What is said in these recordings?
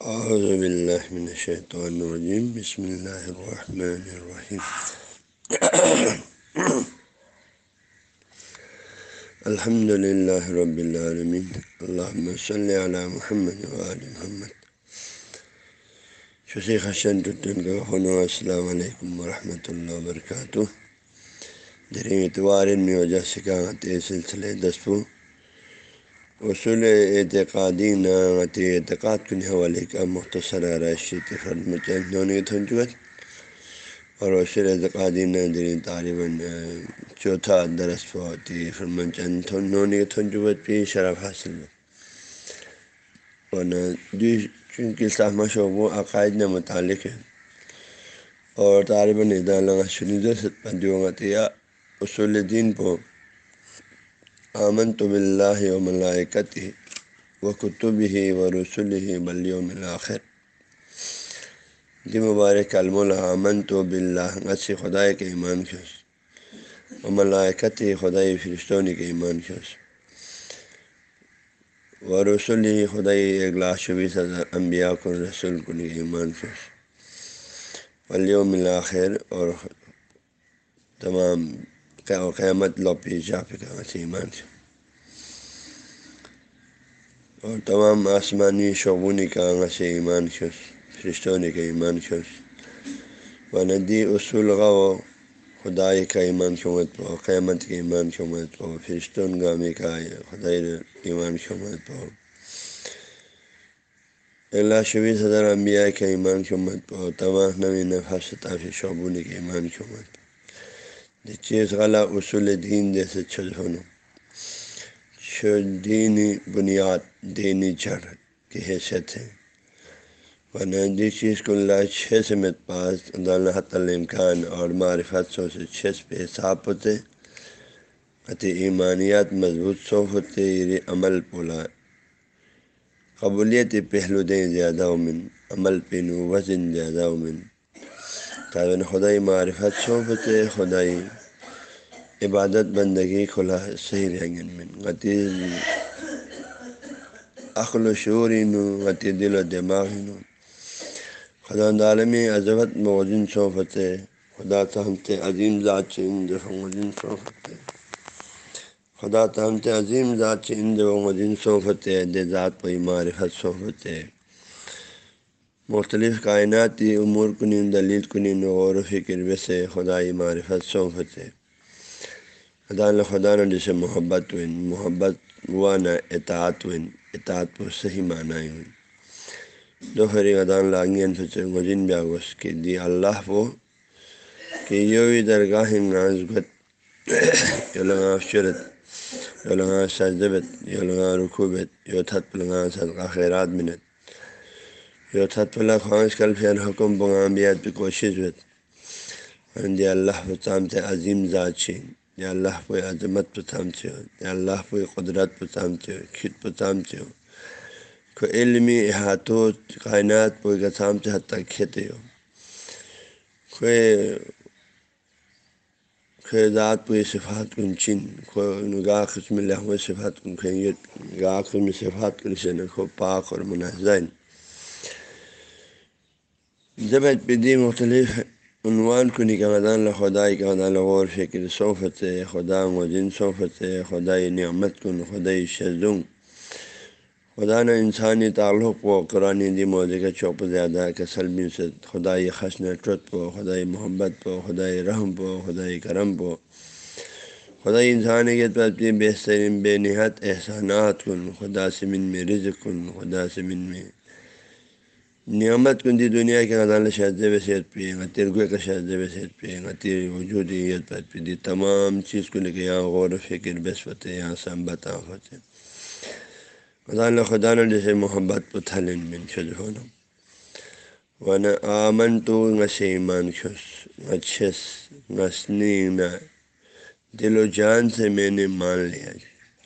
اعوذ باللہ من الشیطان الرجیم بسم اللہ الرحمن الرحیم الحمد للہ رب العالمین اللہم صلی علی محمد وآل محمد. شسی خشن ٹٹن کا خنو السلام علیکم ورحمۃ اللہ وبرکاتہ دریں اتوار میں وجہ سکاغت سلسلے دسپو اصول اعتقادی نعتی اعتقاد کن حوالے کا مختصر راشی فرم چند تھنچوت اور اصول اعتقادی نظری طالباً چوتھا درس پوتی فرمن چند تھنونی تھنچوت پی شرف حاصل ورنہ چونکہ صحمہ شعب و عقائد نے متعلق ہے اور طالباً ادالہ شنیدہ سے پندیومتیا اصول دین کو آمن تو بلّہ و ملائکت و کتب ہی و رسول ہی بلی و ملاخر دی جی مبارک علم الامن تو بلّہ غص خدائے کے ایمان کھوس و ملائکت خدائی فرستونی کے ایمان کھوس و رسول ہی خدائی ایک لاکھ چوبیس ہزار انبیاء کو رسول کو ایمان کھوس ولی و ملاخر اور تمام قیامت لوپی جاپ کا ایمان سے اور تمام آسمانی شعبونی کا سے ایمان خوش فرشتونی کا ایمان خوش و ندی اصول غ و خدائی کا ایمان شمت پو قیامت کے ایمان شمت پو فرشتون گامی کا خدائی ایمان شمت پو اللہ شبیس ہزار انبیاء کا ایمان شمت پو تمام نوی نفاس تافی شعبونی کے ایمان شمت چیز غلہ اصول دین جیسے چھل ہونا دینی بنیاد، دینی جڑ کی حیثیت ہے۔ ورنہ جس چیز کو اللہ چھ سمت پاس، اللہ حت الامکان اور معرفت سو سے چھ پہ صاف ہوتے عطی ایمانیات مضبوط سو ہوتے یہ عمل پولا۔ قبولیت پہلو دیں زیادہ امن عمل پہ وزن زیادہ امن تاکہ خدائی معرفت سو ہوتے خدائی عبادت بندگی کھلا صحیح رہیں گے غتی عقل و شعور نو غتی دل و دماغ نو خدا عالمی عظمت موزن صوفت خدا تہمت عظیم ذات سے اند موزن صوفت خدا تہمت عظیم ذات سے اند و مدین صوفت دے ذات پہ معرفت صوفت مختلف کائناتی امور کنین، دلیل کنین، غور و فکر ویسے خدائی معرفت صوفت ہے خدا خدا نے جسے محبت وین. محبت ہوا نہ اطاعت وین. اطاعت پر صحیح معنی ہوئی دو خری ادان لانگین فچر مجن بیاگوس کہ دی اللہ وہ کہ یو بھی درگاہ نازگت یو لگا شرت یو لگا سجدبت یو لگا رکوبت یو تھت لگا صدقہ خیرات منت یو تھت پلا خواہش کل پھر حکم بغام بیات پہ کوشش بت دی اللہ بتامتے عظیم ذات چھین یا اللہ پہ عظمت پہ تھامتے ہو، یا اللہ پہ قدرت پہ تھامتے ہو کھت پہ تھامتے ہو کو علمی احاطو کائنات پہ کا تھامتے حد تک کھیتے ہو، کوئی کوئی ذات پہ صفات کن چن کوئی نگاہ قسم لہو صفات کن کھینگے گاہ قسم صفات کن سے نہ کھو پاک اور منحزین جب پہ دی مختلف عنوان کو نکان خدائی کا مدان غور فکر صوفت خدا مجن صوفت خدائی نعمت کن خدائی شزوں خدا نے انسانی تعلق کو قرآن دی موضوع کا چوپ زیادہ کہ سلمی سے خدائی خشن ٹرت پو خدائی محبت پو خدائی رحم پو خدائی کرم پو خدائی انسانی کے طرف بہترین بے نہایت احسانات کن. خدا سے من میں رزق کن. خدا سے من میں نعمت کن دی دنیا کے غزال شہد وصیت پہ ترگوے کا شہد وصیت پہ تیر وجودیت پر پہ دی تمام چیز کو لے کے یہاں غور و فکر بس بسپت یہاں سمبت آفت ہے غزال خدا نے جیسے محبت پتھلن من شد ہونا۔ ون آمن تو غس ایمان خس غچس غسنی نہ۔ دل و جان سے میں نے مان لیا۔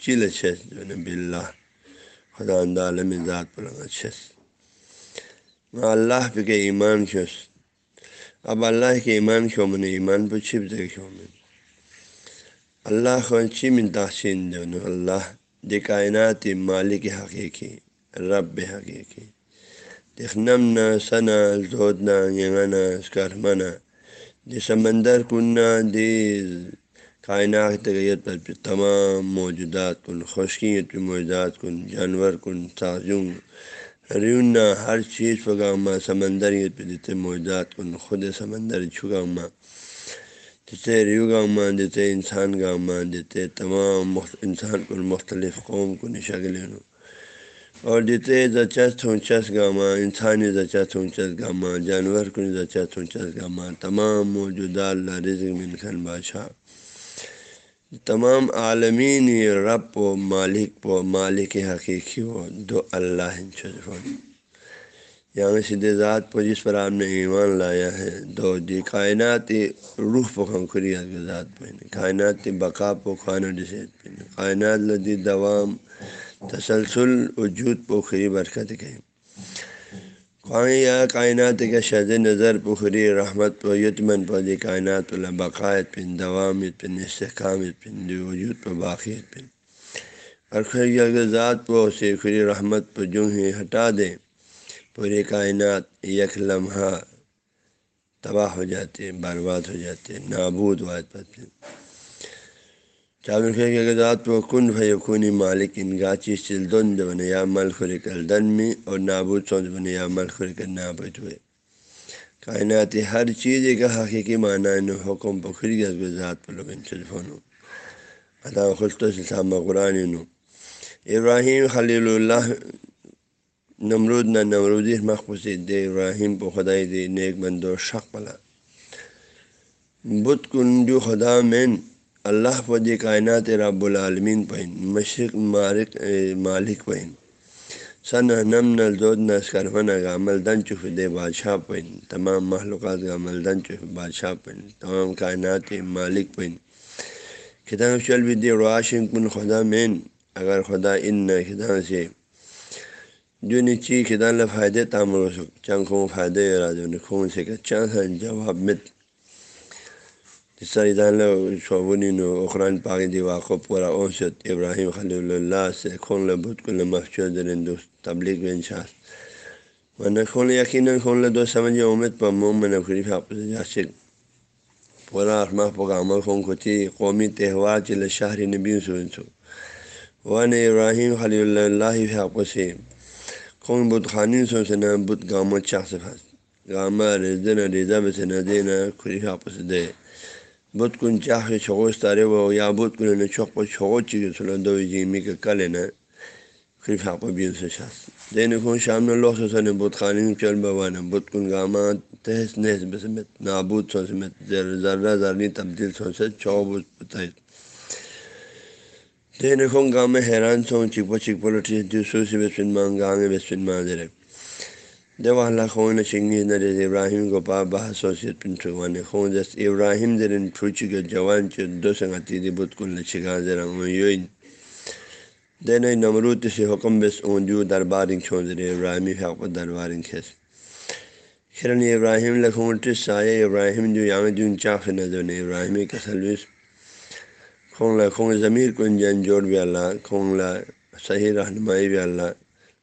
چل اچھس جو نے بلّہ خدا عالم ذات پر اچھس اللہ پہ کہ ایمان کھوس اب اللہ کے ایمان کیوں من ایمان پہ چھپ دے کیوں من اللہ کو چی من تحسین دون اللہ دی کائنات مالک حقیقی، رب حقیقی۔ تخنم نہ ثنا زودنا ینگنا اسکرمنا دی سمندر کننا، دی کائنات تغیت پر تمام موجودات کن، خشکیت پہ موجودات کن، جانور کن تعظم ریون ہر چیز پگا ماں سمندر پہ دیتے موجودات کن خود سمندر چھگا ماں دیتے ریو گا ماں دیتے انسان گا ماں دیتے تمام انسان کن مختلف قوم کن شکل اور دیتے زچس تھونچس گاما انسانی زچس تھونچس گاما جانور کن زچس تھونچس گاما تمام موجودہ اللہ رزق خن بادشاہ تمام عالمین رب و مالک و مالک حقیقی و دو اللہ یہاں یعنی سیدھے ذات پہ جس پر آپ نے ایمان لایا ہے، دو دی کائنات روح پہ خنخری ذات پہ کائنات بقا پو خانہ ڈسیت پہ کائنات لدی دوام، تسلسل، وجود پو خری برکت کہیں یا کائنات کا شد نظر پخری رحمت پہ یتمن پہ کائنات اللہ بقایت پن، دوامت پن، استحکامت پن وجود پہ باقیت پن۔ اور خیر ذات پہ سے خری رحمت پہ جو ہی ہٹا دیں پوری کائنات یک لمحہ تباہ ہو جاتے، برباد ہو جاتے، نابود واحد پتہ چاول کے ذات و کن بھائی خونی مالک، ان گاچی سل دن بنے یا مل خور کر دن میں اور نابود سوچ بنے یا مل خور کر نابود ہوئے۔ کائناتی ہر چیز کا حقیقی معنی نو حکم پخری کے ذات پر لوگ صرفون عطا خلط سلسامہ قرآن نو۔ ابراہیم خلیل اللہ نمرود نہ نمرودی مخصوص دے، ابراہیم پہ خدائی دے، نیک بندو شق پلا بت کن جو خدا مین اللہ پدی کائنات رب العالمین پہن، مشرق مارک مالک پہن۔ سن نم نل دود نس کرفن کا عمل دن چف دے بادشاہ پہن۔ تمام معلومات کا عمل دن چف بادشاہ پہن۔ تمام کائنات مالک پہن۔ کتاب چل بھی دے راشن کن خدا مین۔ اگر خدا ان نہ خدا سے۔ جو نیچی خدا نے فائدے تعمیر چنگ فائدے راجو نے خون سے کہ چند جواب مت۔ شعبنی نو اخران پاک دی واقع پورا اوسط ابراہیم خلیل اللہ سے خون لبت کل مفچود دوست تبلیغ بن شاہ ورنہ خون یقیناً خون لدو سمجھ امید پر مومن خریف آپ سے جاسک پورا اخما پکا عمل خون کو تھی قومی تہوار چل شہری نبی سن سو ون ابراہیم خلی اللہ حاپ سے خون بت خانی سو سے نہ بت گامت چاہ سے پھنس گامہ رزن رضا بس نہ دینا خریف آپ سے دے بت کن چاہ کے چھوس تارے وہ یا بت کن چھوک پہ چھو چی سلو دو جیمی کے کلے نا خری پھا پہ بھی سے شاس دین خون شام نے لوہ سو نے بت خانی چل بوا نا بت کن گاما تہس نہس بسمت نابود سو سمت ذرہ ذرنی تبدیل سو سے چھو بت بتائے دین خون گام حیران سو چک پہ چک پلٹی سو سی بس پن مان گام بس پن اللہ خون چنگی نر ابراہیم کو پا بہ سوسیت پن ٹھوانے خون جس ابراہیم درن پھوچی کے جوان چ دو سنگتی دی بت کن لچگا ذرا یوین دین نمرود سے حکم بس اون جو دربارنگ چھون در ابراہیمی حق دربارنگ کھیس خرن ابراہیم لکھون ٹس آئے ابراہیم جو یام جون چاف نظر نے ابراہیمی کا سلوس خون لکھون ضمیر کن جن جوڑ بھی اللہ خون لا صحیح رہنمائی بھی اللہ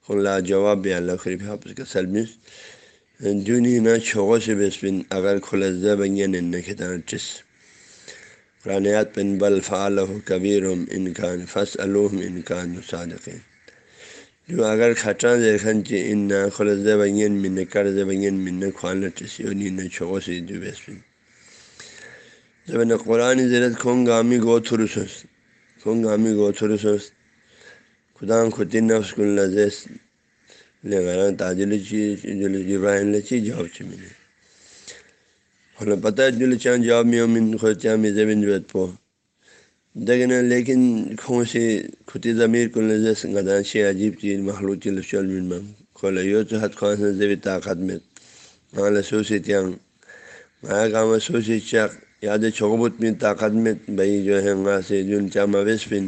خلا جواب بھی اللہ خریف حافظ کا سلمس جونی نہ چھو سے بسپن اگر کھلا زبین کھتان ٹس قرآنیات پن بل فعال کبیر انکان فص الوم انکان صادقین جو اگر کھٹا دیکھن چی ان نہ خلا زبین من کر زبین من خوان ٹس یونی نہ چھو سے جو بسپن جب نہ قرآن زرت کھونگ گامی گو تھرسس کھونگ گامی گو تھرسس خدا خود نفس کن لذیذ لگانا تاجل چیز لچی جواب چی ملے خلا پتہ جل چاند جواب میں امن خود چاہ میں زمین جوت پو دگنا لیکن کھوں سے خطی ضمیر کن لذیذ گدان شی عجیب چیز مخلوق چل چل من. من کھولا یو تو حد خواہ سے زبی طاقت میں مالا سوسی تیانگ مایا کام سوسی چاک یاد چھوکبت میں طاقت میں بھائی جو ہے وہاں سے جن چاہ مویس پن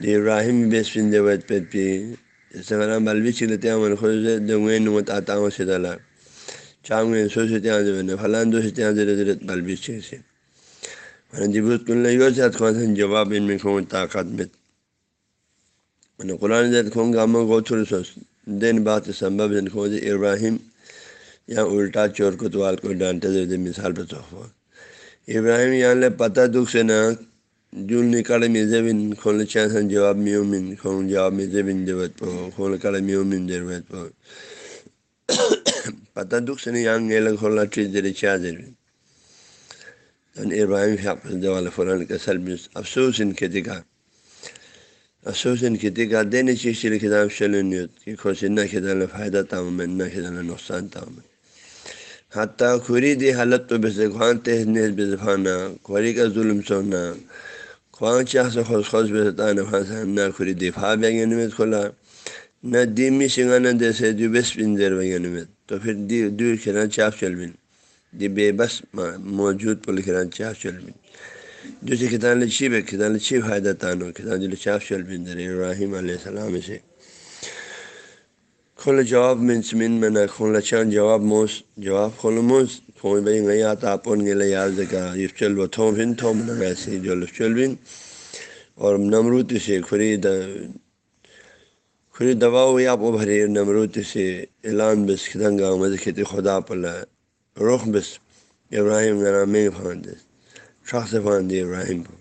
ابراہیم بیس پن دے پی جیسے کہ بلبی چلتے ہیں من خود سے نمت آتا ہوں سے دلا چاہوں سو سے تیاں دو سے تیاں دے سے جبوت کن لے سے جواب ان میں طاقت میں قرآن زید کھوں گا میں گو تھوڑی دین بات سمبھو کھوج ابراہیم یا الٹا چور کتوال کو ڈانتے دے مثال پہ تحفہ ابراہیم یہاں لے پتہ دکھ سے نہ جول نکال میزے بن کھول چاہ جواب میو من کھول جواب میزے بن جبت پو کھول کڑ میو من ضرورت پو پتہ دکھ سے نہیں گیل کھولا ٹریز دے چاہ دیر ابراہیم فیاض فلان کا سلبس افسوس ان کھیتی کا افسوس ان کھیتی کا دینی چیز چلی کتاب شلونیت کہ خوشی نہ کھیتا فائدہ تاؤں میں نہ کھیتا نقصان تاؤں میں حتیٰ خوری دی حالت تو بے خوان تیز نیز بے زفانہ خوری کا ظلم سونا خوان چاہ سے خوش خوش بے ستانا پھانسا نہ خوری دفاع بے نمت کھولا نہ دیمی سنگانا جیسے جو بس بن زیر نمت تو پھر دی دور کھیرا چاپ چل بن دی بے بس موجود پل کھیرا چاپ چل بن جو سے کتان لچھی بے کتان لچھی فائدہ تانو کتان جو چاپ چل بن در ابراہیم علیہ السلام سے کھول جواب منس من میں نہ کھول چان جواب موس جواب کھول موس کھول بھائی گئی آتا پون گے یاد دکھا یہ چل تھو بن تھو من ایسے جو چل اور نمروت سے خری خری دبا ہوئی آپ بھرے نمروت سے اعلان بس کھدنگا مز کھیتی خدا پلا رخ بس ابراہیم ذرا میں پھان دے شخص پھان ابراہیم کو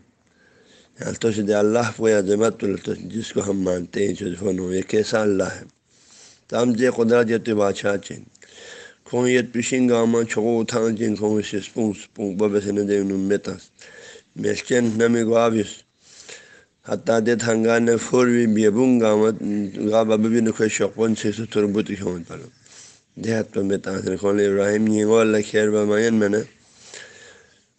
تو سے اللہ کو یا جمت جس کو ہم مانتے ہیں جو فون ہو یہ کیسا اللہ ہے تام دے قدرت یہ بادشاہ چین کھو یہ پشین گاما چھو تھا جن کھو سے سپون سپون ببے سے نہ دے میتاس میسچن نمی گوابیس حتیٰ دے تھنگا نے فور بھی بیبون گامت گا بب بھی نکھے شوقون سے ستر بوتی کھون پڑو دیہات تو میں تاثر کھول ابراہیم یہ گو اللہ خیر بمائن میں نے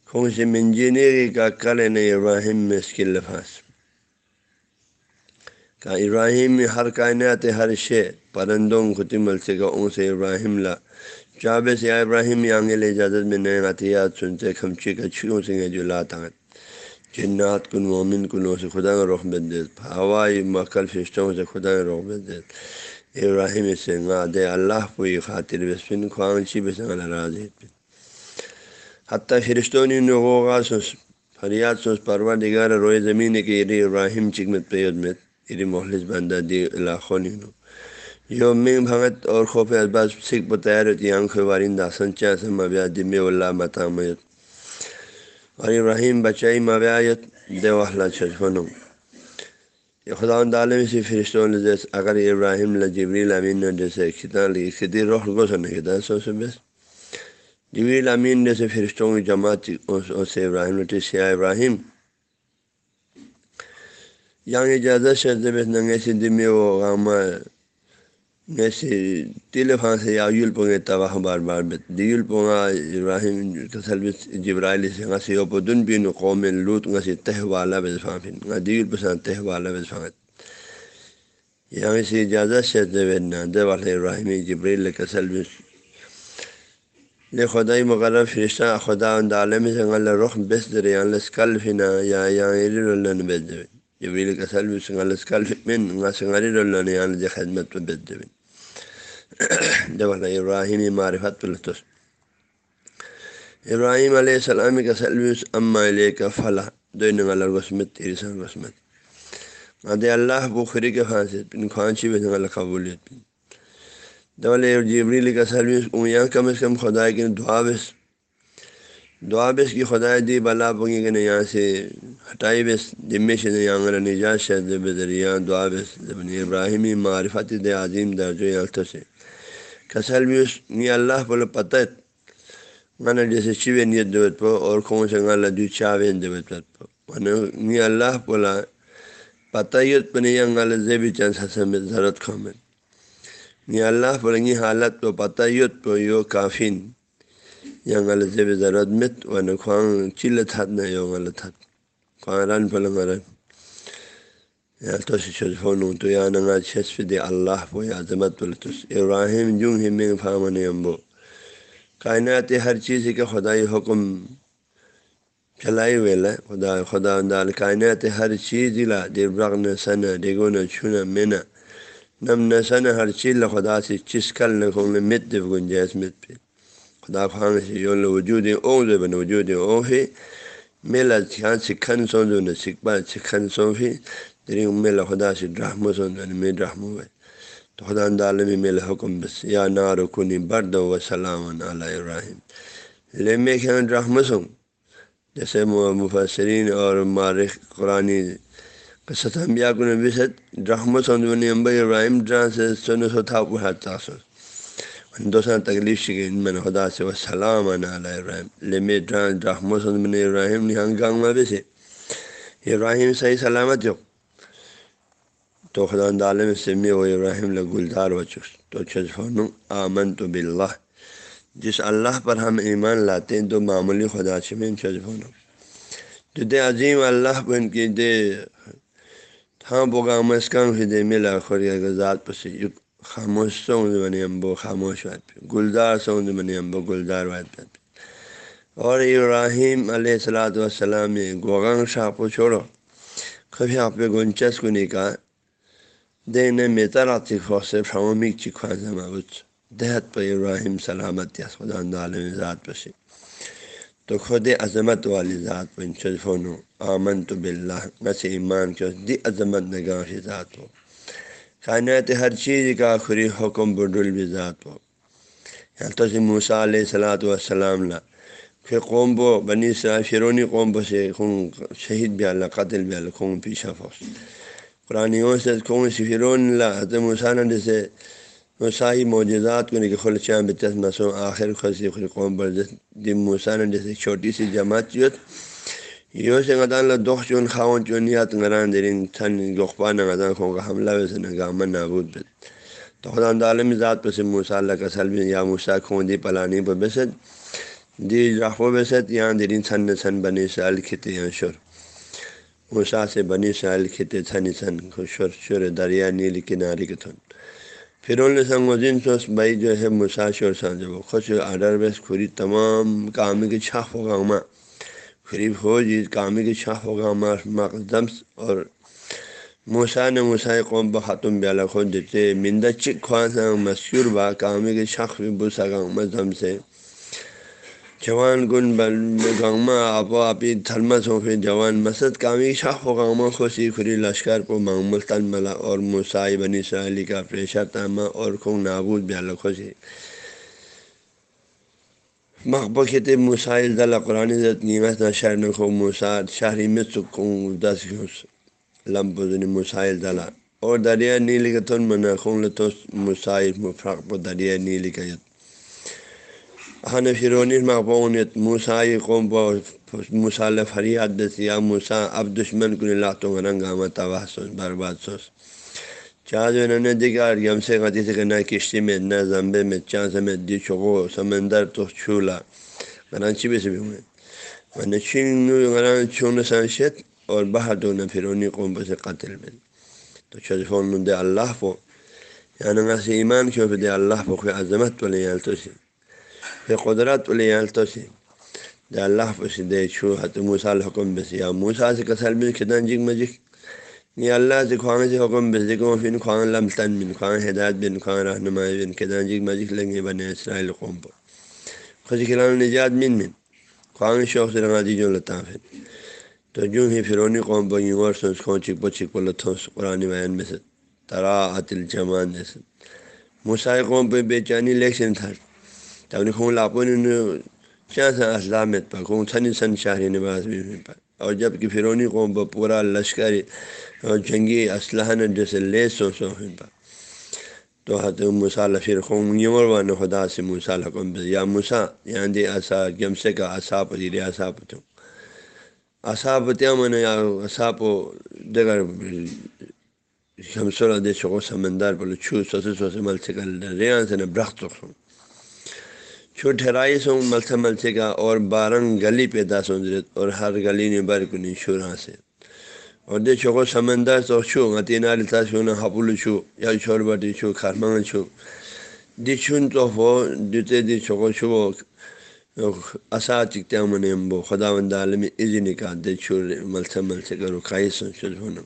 کھون سے منجینیری کا کل نے ابراہیم میں اس کی لفاظ کا ابراہیم میں ہر کائنات ہر شے پرندوں خطی ملسے کا اون سے ابراہیم لا چابے سے ابراہیم آگے لے اجازت میں نئے عطیات سنتے کھمچی کا چھو سے جو لاتاں جنات کن مومن کنوں سے خدا کا رخ بد دیت ہوائی مکل فشتوں سے خدا کا رخ بد دیت ابراہیم سے دے، اللہ کو یہ خاطر بسپن خوانچی بس راز حتیٰ فرشتوں نے نغوغا سوس فریاد سوس پروا دگار روئے زمین کے اری ابراہیم چکمت پیود میں یعنی اری محلس بندہ دی، علاقوں نو یو مینگ بھگت اور خوف ازباز سکھ بتایا رہتی آنکھ وارندہ سنچا سے مبیا دم اللہ متامت اور ابراہیم بچائی مبیات دے وحلہ چھجفنوں یہ خدا عالم سے فرشتوں نے جیسے اگر ابراہیم جبریل امین نے جیسے کھتا لی، خدی روح کو سن کھتا سو سے بس جبریل امین جیسے فرشتوں کی جماعت سے ابراہیم نے سیاہ ابراہیم۔ یہاں اجازت سے ننگے سے دمی وہ غامہ ایسے تیل پھانسے یا یول پونگے تباہ بار بار بت دیول پونگا ابراہیم کسل جبرائیل سے گا سی اوپو دن پین قوم لوت گا سی تہ والا بز پھانفن گا دیول پسان تہ والا بز پھانت یہاں سے اجازت سے دیونا دے والے ابراہیم جبریل کسل بس لے خدائی مقرر فرشتہ خدا اند عالم سے غل رخ بس در یا لسکل فنا یا یا اللہ بس دے جبریل کسل بس غلس کل من غا سنگری اللہ یا خدمت پہ بس دے جب ابراہیم معرفت الطف ابراہیم علیہ السلام کا سلوس اما علیہ کا فلاح۔ دو نغل وسمت، تیری سن وسمت۔ اللہ بخری کے پھانسی پن خوانچی بھی نغل قبولیت پن دول جبریل کا سلوس اون کم از کم خدا کی دعا بس۔ دعا بس کی خدا دی بلا پنگی کہ یہاں سے ہٹائی بس۔ جمے سے یہاں نجات شہد بذریعہ دعا بس۔ ابراہیمی معرفت دے عظیم درج سے۔ کسل بھی اس نی اللہ بولے پتہ مانا جیسے چیوے نیت دیوت پو اور کھوں سے گالا دو چاوے دیوت پت پو مانا نی اللہ بولا پتہ یت پنی انگال زیبی چند حسن میں ضرورت کھومن نی اللہ بولا نی حالت پو پتہ یت پو یو کافین ینگال زیبی ضرورت مت وانا کھوان چیلت حد نا یو غلط حد کھوان تو یا نگا چھس دے اللہ پو عظمت پلتس ابراہیم جوں ہی میں فامن امبو کائنات ہر چیز کے خدائی حکم چلائی ویلا خدا خدا دال کائنات ہر چیز لا دیر نہ سنا ڈگو نہ چھونا مینا نم نہ سنا ہر چیز لا خدا سے چس کل نہ کھوں مت دے گنجائش مت پہ خدا خان سے یو وجود او دے وجود او ہے میلا چھان سکھن سو جو نہ سکھ پا سکھن سو بھی یعنی تیری ام خدا سے ڈرامو سن میں ڈرامو ہے تو خدا عالمی میل حکم بس۔ یا نارکنی برد و سلام علیہ الرحیم لمے خان رحمسوں جیسے مفسرین اور مارخ قرآن قصت انبیاء کو نبی ست رحمت سندونی امبر ابراہیم ڈران سے سن سو تھا پڑھا تاثر۔ دوسرا تکلیف شکی من خدا سے وسلام علیہ ابراہیم۔ لمے ڈران رحمت سندون ابراہیم نہان گانگ میں بھی سے۔ ابراہیم صحیح سلامت جو تو خدا عالم سے میں وہ ابراہیم لگ گلدار و چس تو چھجفون آمن تو بلّہ جس اللہ پر ہم ایمان لاتے ہیں تو معمولی خدا سے میں چھجفون دے عظیم اللہ بن کی دے ہاں بوگا مسکان سے دے ملا خوریا ذات پسی خاموش سوند بنی امبو خاموش واد پہ گلدار سوند بنی امبو گلدار واد پہ اور ابراہیم علیہ السلاۃ والسلام گوگنگ شاہ کو چھوڑو. کبھی آپ پہ گنچس کو نہیں کہا دے نے میتر آتی فوسے فرومی چی خواہ بچ دہت پہ ابراہیم سلامت یا خدا عالم ذات پسی تو خود عظمت والی ذات پہ شرفون آمن تو بلّہ نس ایمان کے دی عظمت نگاہ ذات ہو کائنات ہر چیز کا آخری حکم بڈل بھی ذات ہو یہاں تو موسا علیہ السلاۃ والسلام لا پھر قوم بو بنی سا فرونی قوم بو سے خون شہید بھی اللہ قتل بھی اللہ خون پیشہ فوس قرآن سے خون سی فرون حضرت موسانہ جیسے مسائی معجزات کو نہیں کہ خلچیاں بچس مسو آخر خسی خری قوم پر دی موسانہ جیسے چھوٹی سی جماعت چیت یہ سے غدان لا دخ چون خاون چون یات نگران درین تھن گخپا نگدان خون کا حملہ ویسے نگامن نابود بت تو خدا عالم ذات پہ سے موسیٰ اللہ کا سلم یا موسیٰ خون دی پلانی پہ بسد۔ دی رخو بسد یہاں درین تھن سن بنی سال کھتے ہیں شر۔ موسیٰ سے بنی سال کھتے تھن سن شر شر دریا نیل کناری کے تھن پھر انہوں نے سوس بھائی جو ہے مساشر سان جب خوش آڈر بیس کھری تمام کام کی چھاپ ہوگا ماں قریب ہو جی کامی کی چھاپ ہوگا مقدم اور موسا نے موسا قوم بخاتم بیالہ خود دیتے مندہ چک خوان سا مشہور با کامی کے شخص بھی بسا گا مذہب سے جوان گن بل گاؤں آپ آپ تھرمس ہو پھر جوان مسد کامی شاخ و گاؤں خوشی کھری لشکر کو معمول تن ملا اور موسائی بنی سہلی کا پریشر تامہ اور خون نابود بیالہ خوشی۔ مقبہ کہتے مسائل دل قرآن عزت نیمت نہ شہر نے خو شہری میں سکوں دس گھوس لمب مسائل دلا اور دریا نیلی کا تن منا خون لتو مسائل مفرق دریا نیلی کا یت۔ ہن فرونی مقبونیت موسائی قوم بہ مصالح فریاد دس یا موسا اب دشمن کن لاتوں رنگ آمد تباہ سوس برباد سوس چاہ جو انہوں نے دیکھا یم سے غتی سے نہ کشتی میں نہ زمبے میں چاہ سمیت دی چکو سمندر تو چھولا گرانچی بھی سے بھی ہوئے میں چھین چھون سنشت اور باہر دو نہ فرونی قوم سے قتل میں تو چھجفون دے اللہ کو یعنی سے ایمان کیوں دے اللہ کو کوئی عظمت تو لے تو سی پھر قدرت لے تو سی دے اللہ پہ سے دے چھو حت موسا الحکم بس یا موسا سے کسل بھی کتنا جگ مجک یہ اللہ سے خواہ سے حکم بس کو پھر خواہ لمتن بن خواہ ہدایت بن خواہ رہنمائی بن کتنا جگ مجک لیں بنے اسرائیل قوم پر. خوشی کلام نجات من من خواہ شوق سے رنگا دی جو لطاف ہے تو جو ہی فرونی قوم پر یوں اور سنس کھون چک پو چک پو لتھوس قرآن بیان میں سے ترا عتل جمان جیسے موسائے قوم پہ بے چانی لیکشن تھا. تب نے خون لاپو نے اسلامت پر خون سنی سن شاہری نواز پر اور جبکہ فرونی قوم پر پورا لشکر اور جنگی اسلحہ نے جیسے لے سو سو پر تو حت مسالہ پھر خون یمر وان خدا سے مسالہ قوم یا مسا یہاں دی یعنی اصا گم سے کا اصاپ دی اصاپ تو. اصاپ تیا من یا اصاپ دیگر ہمسورا دے چکو سمندر پر چھو سوسے سوسے مل سے کل ریان سے نہ برخت سوں چھو ٹھہرائی سوں مل سے مل سے کا اور بارنگ گلی پیدا سوں اور ہر گلی نے بر کنی شورا سے۔ اور دے چکو سمندر تو چھو تین تا چھو نہ ہپل چھو، یا چھوڑ بٹی چھو خرمنگ چھو۔ دی چھن تو ہو، دیتے دی چکو چھو اصا چکتے من امبو خدا وند عالمی ایزی نکال دے چھوڑ مل سے مل سے کرو کھائی ہونا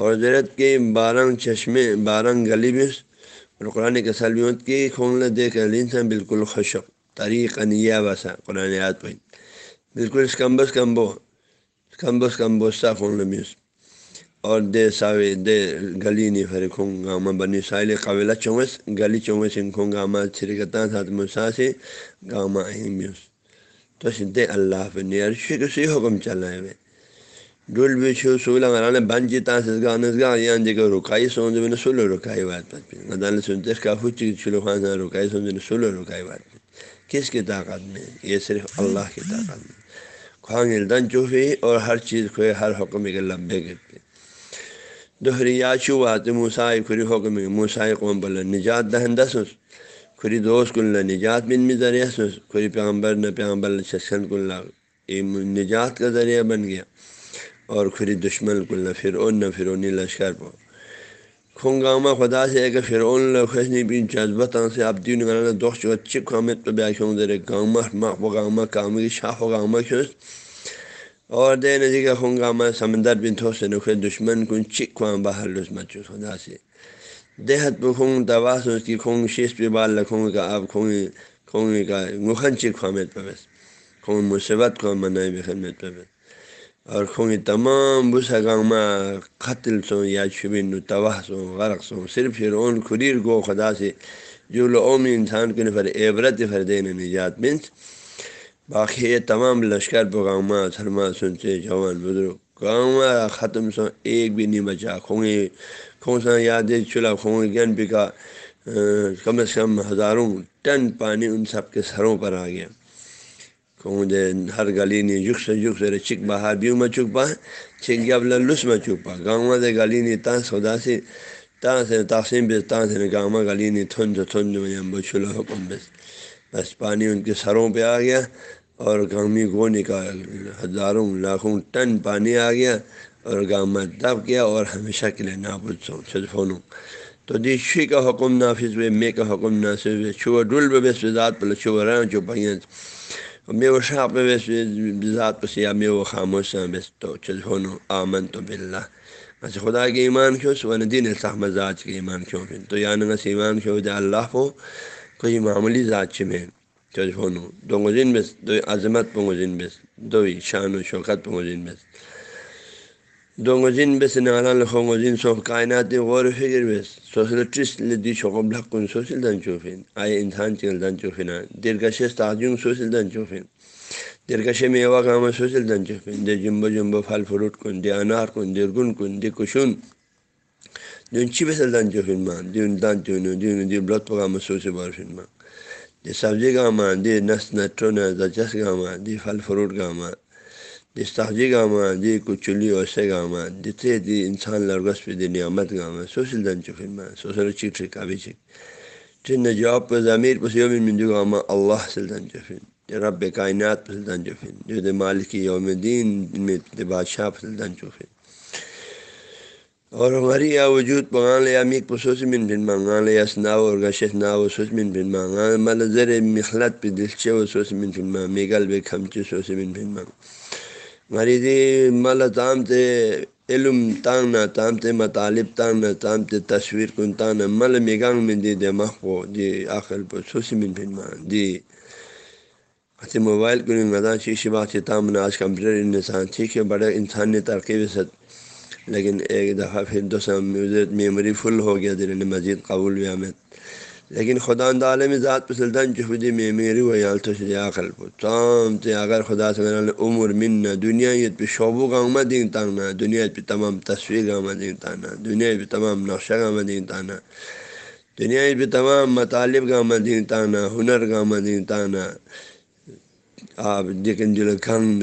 اور زرت کے بارنگ چشمے بارنگ گلی بھی اور قرآن کے سلمیت کی خون دے کر انسان بالکل خشک، طریق انیا بسا قرآن یاد پہ۔ بالکل اس کمبس کمبو کمبس کمبوسا خون لمیس اور دے ساوے، دے گلی نہیں پھر خوں گاما بنی سائل قبیلہ چونس گلی چونس ان خوں گاما چھرکتا تھا مسا سے گاما اہمیس تو سدھے اللہ پہ نیر کسی حکم چلا ہے ڈول بھی چھو سولا مرانے بن جیتا سزگا نسگا یا جگہ رکائی سون جو سولو رکائی بات پہ غدال سنتے اس کا خوشی چلو خان رکائی سون جو سولو رکائی بات پہ کس کی طاقت میں یہ صرف اللہ کی طاقت میں خواہ دن چوفی اور ہر چیز کھوئے ہر حکم کے لبے گرتے دوہری یا چو آتے موسائی کھری حکم موسائی قوم بل نجات دہن دس کھری دوست کل نجات بن میں ذریعہ سس کھری پیغمبر نہ پیغمبر شسن کل نجات کا ذریعہ بن گیا اور کھری دشمن کل نہ فرعون نہ فرونی لشکر پو خونگامہ خدا سے ایک فرعون لخنی بھی جذبت سے آپ دین کرنا دوست چکا چک حمد پہ بیا کیوں دے گامہ مخ گامہ کام کی شاہ و گامہ کیوں؟ اور دے نجی کا خونگامہ سمندر بن تھو سے نخے دشمن کن، چک خواہ باہر لس مچو خدا سے۔ دیہت پہ خون دوا اس کی خون شیش پہ بال رکھوں کا آپ خون خون کا مخن چک خامد پہ بس۔ خون مصیبت کو منائے بے خدمت پہ بس۔ اور خون تمام بسا گامہ قتل سو یا شبین تباہ سو غرق سو صرف پھر خریر گو خدا سے جو لوم انسان کو نفر عبرت فردین نجات بنس باقی یہ تمام لشکر پہ گامہ سرما سنتے جوان بزرگ گاؤں ختم سو ایک بھی نہیں بچا خون خون سا یاد چلا خون گن پکا کم از کم ہزاروں ٹن پانی ان سب کے سروں پر آ گیا دے ہر گلی نہیں جھک سے جھک سے چک باہر بیو میں چک پا چک گیا بلا لس میں چک پا گاؤں دے گلی نہیں تا سودا سے تا سے تقسیم بس تا سے گاؤں میں گلی نہیں تھن جو تھن جو بچلو حکم بس بس پانی ان کے سروں پہ آ گیا اور گامی گو نکال ہزاروں لاکھوں ٹن پانی آ گیا اور گاؤں میں دب گیا اور ہمیشہ کے لیے نابود سو فونوں تو دیشی کا حکم نافذ ہوئے مے کا حکم نافذ ہوئے چھو ڈل بے بس ذات پہ چھو رہا چھو پہ وہ شاپ ذات پس یا میں وہ خاموش بس تو چل آمن تو بلّہ بس اچھا، خدا کے ایمان کیوں سن دین صحمت ذات کے ایمان کیوں پھر تو یعنی نس ایمان کیوں دے اللہ کو؟ کوئی معمولی ذات چھ میں؟ چل دو گزین بس دو عظمت پہ بس دو شان و شوکت پہ گزین بس دو گزین بس نالا لکھو گزین سو کائنات غور و فکر بس. سوشل ٹرس لدی شوق بلک کن سوشل دن چوفین. آئے انسان چل دن چوفین. درگش تعجم سوشل دن چوفین. درگش میوا کام سوشل دن چوفین. دے جمبو جمبو پھل فروٹ کن دے انار کن درگن کن دے کشن دن چی بسل دن چوفین مان؟ دن دن چون دن دی بلت پکام سوشل بارفین مان. دے سبزی کا مان دے نس نٹو نہ دلچس کا مان، دی پھل فروٹ کا مان. دستاجی گاما دی کچلی اوسے گاما جتنے دی انسان لرگس پہ دی نعمت گاما سوشل دن چکن ما سوشل چک ٹھیک ابھی چک ٹھن جواب پہ ضمیر پس یوم من جو گاما اللہ سلطن چفن رب کائنات پہ سلطن چفن جو دے مالکی یوم دین میں دے بادشاہ پہ سلطن چفن اور ہماری یا وجود پگان لیا میک پسوس من بن مانگان لیا سناو اور گشت ناو سوس من بن مانگان مل زر مخلت پہ دلچے و سوس من بن مانگ میگل بے کھمچے سوس من بن مانگ مریضی مل تام تے علم تانگ نہ تام تے مطالب تانگ نہ تام تے تصویر کن تانگ نہ مل میگانگ میں دی دے کو دی آخر پر سوسی من پھن مان دی۔ اچھے موبائل کو مدان شیشی بات سے تام آج کمپیوٹر انسان ٹھیک ہے بڑے انسان نے ترقی بھی ست لیکن ایک دفعہ پھر دو سو میموری فل ہو گیا دل نے مزید قبول بھی آمد۔ لیکن خدا عالم ذات پہ سلطان چفدی میں میری و یال تو عقل پہ تام تے اگر خدا سے عمر من دنیا یت پہ شعبوں کا عمر دین تانگنا دنیا پہ تمام تصویر کا عمر دین تانا دنیا پہ تمام نقشہ کا عمر دین تانا دنیا پہ تمام مطالب کا عمر دین تانا ہنر کا عمر دین تانا آپ لیکن جو کھان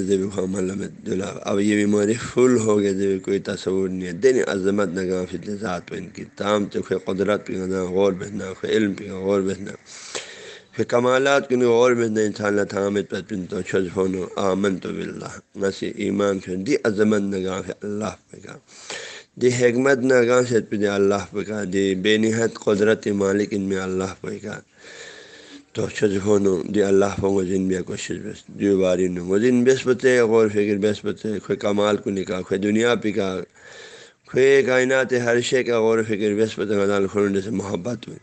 دلا اب یہ بیماری فل ہو گیا جو کوئی تصور نہیں ہے۔ دین عظمت نگاہ فطل ذات پہ ان کی۔ تام تو کوئی قدرت پہ غور بہنا کوئی علم پہ غور بہنا پھر کمالات کو غور بہنا انسان اللہ تھامت پر پن تو چھج ہونو۔ آمن تو بلّہ نسی ایمان سے دی عظمت نگاہ ہے اللہ پہ کا۔ دی حکمت نگاہ سے پہ اللہ پہ کا۔ دی بے نہایت قدرت مالک ان میں اللہ پہ کا۔ تو چھجھونو دی اللہ پہ وزن بیا کوشش بس دیو باری نو وزن بیس بتے غور فکر بیس بتے کوئی کمال کو نکا کوئی دنیا پہ کا کوئی کائنات ہر شے کا غور فکر بیس بتے غزال خلنڈے سے محبت ہوئی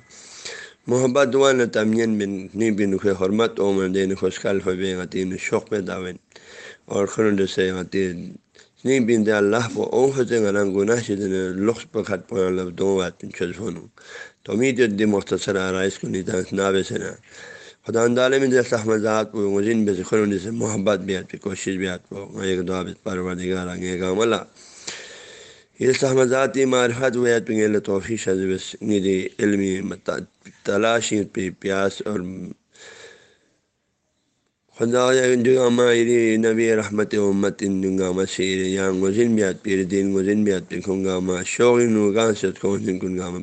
محبت دعا نہ تمین بن نی بن کوئی حرمت اومن دین خوشکل ہو بے غتین شوق پہ داون اور خلنڈ سے غتی نہیں بند اللہ کو او ہوتے گنا گناہ سے لخص پر خط پہ لب دو بات چھن تو امید دی مختصر آ رہا ہے اس کو نیتا ناب سے نا خدا اندال میں جیسا احمدات کو مجین بے ذکر سے محبت بھی آتی کوشش بھی آت کو ایک دعا پرور دگار آگے گا ملا یہ سہمذاتی معرفت ویت پنگل توفی شذبس ندی علمی تلاشی پہ پیاس اور خدا جگامہ اری نبی رحمت امت ان گامہ شیر یا گزن بیات پیر دین گزن بیات پہ خنگامہ شوق نگاہ سے کون کن گامہ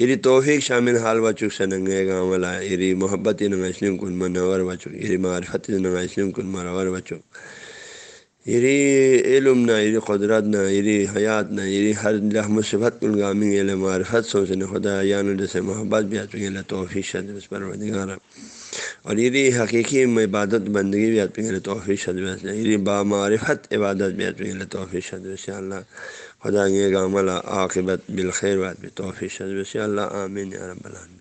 اری توفیق شامل حال وچک سے ننگے گام اری محبت ننگا اسلم کن منور وچک اری معرفت ننگا اسلم کن منور وچک اری علم نہ اری قدرت نہ اری حیات نہ اری ہر لحم صفت کن علم معرفت سوچنے خدا یا سے محبت بھی آتی ہے توفیق شد اس پر ودگارہ اور یہ حقیقی عبادت بندگی بھی آتی ہے توفیق شد یہ با معرفت عبادت بھی آتی ہے توفیق شد اللہ خدا گاملہ عاقبت بالخیر بات بھی توفیق شد۔ ویسے اللہ عامن رب العالمین۔